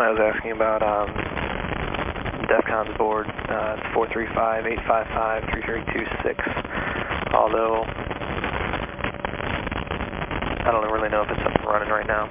I was asking about um, DEFCON's board. Uh, it's 435-855-3326, although I don't really know if it's up and running right now.